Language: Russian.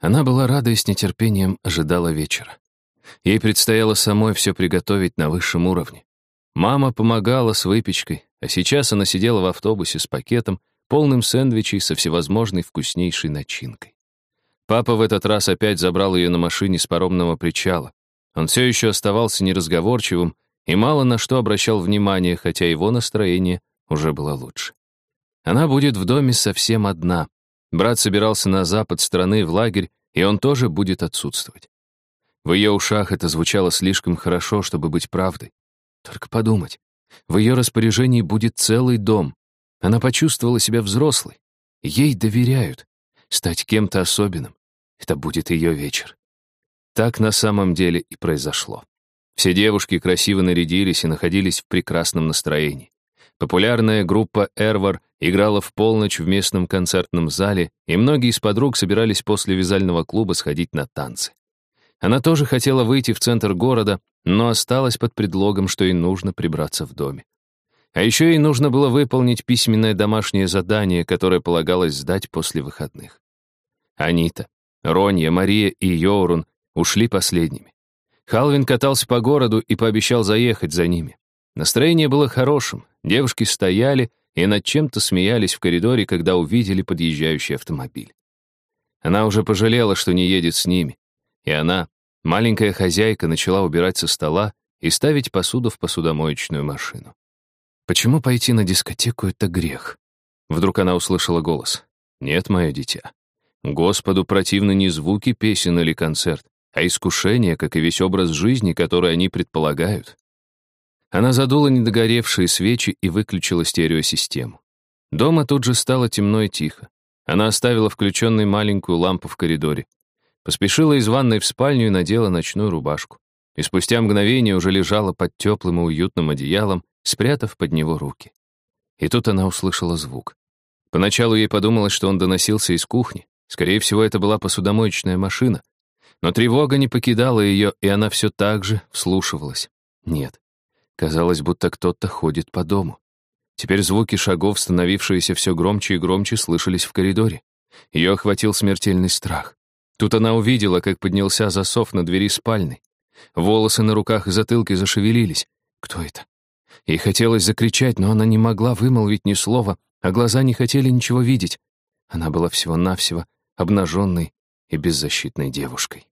Она была рада и с нетерпением ожидала вечера. Ей предстояло самой все приготовить на высшем уровне. Мама помогала с выпечкой, а сейчас она сидела в автобусе с пакетом, полным сэндвичей со всевозможной вкуснейшей начинкой. Папа в этот раз опять забрал ее на машине с паромного причала. Он все еще оставался неразговорчивым и мало на что обращал внимание, хотя его настроение уже было лучше. Она будет в доме совсем одна. Брат собирался на запад страны, в лагерь, и он тоже будет отсутствовать. В ее ушах это звучало слишком хорошо, чтобы быть правдой. Только подумать. В ее распоряжении будет целый дом. Она почувствовала себя взрослой. Ей доверяют. Стать кем-то особенным. Это будет ее вечер. Так на самом деле и произошло. Все девушки красиво нарядились и находились в прекрасном настроении. Популярная группа «Эрвар» играла в полночь в местном концертном зале, и многие из подруг собирались после вязального клуба сходить на танцы. Она тоже хотела выйти в центр города, но осталась под предлогом, что ей нужно прибраться в доме. А еще ей нужно было выполнить письменное домашнее задание, которое полагалось сдать после выходных. Анита, Ронья, Мария и Йорун ушли последними. Халвин катался по городу и пообещал заехать за ними. Настроение было хорошим, девушки стояли и над чем-то смеялись в коридоре, когда увидели подъезжающий автомобиль. Она уже пожалела, что не едет с ними, и она, маленькая хозяйка, начала убирать со стола и ставить посуду в посудомоечную машину. Почему пойти на дискотеку — это грех? Вдруг она услышала голос. «Нет, мое дитя. Господу противны не звуки песен или концерт, а искушение, как и весь образ жизни, который они предполагают». Она задула недогоревшие свечи и выключила стереосистему. Дома тут же стало темно и тихо. Она оставила включенной маленькую лампу в коридоре. Поспешила из ванной в спальню и надела ночную рубашку. И спустя мгновение уже лежала под теплым и уютным одеялом, спрятав под него руки. И тут она услышала звук. Поначалу ей подумалось, что он доносился из кухни. Скорее всего, это была посудомоечная машина. Но тревога не покидала ее, и она все так же вслушивалась. Нет. Казалось, будто кто-то ходит по дому. Теперь звуки шагов, становившиеся все громче и громче, слышались в коридоре. Ее охватил смертельный страх. Тут она увидела, как поднялся засов на двери спальни. Волосы на руках и затылке зашевелились. Кто это? Ей хотелось закричать, но она не могла вымолвить ни слова, а глаза не хотели ничего видеть. Она была всего-навсего обнаженной и беззащитной девушкой.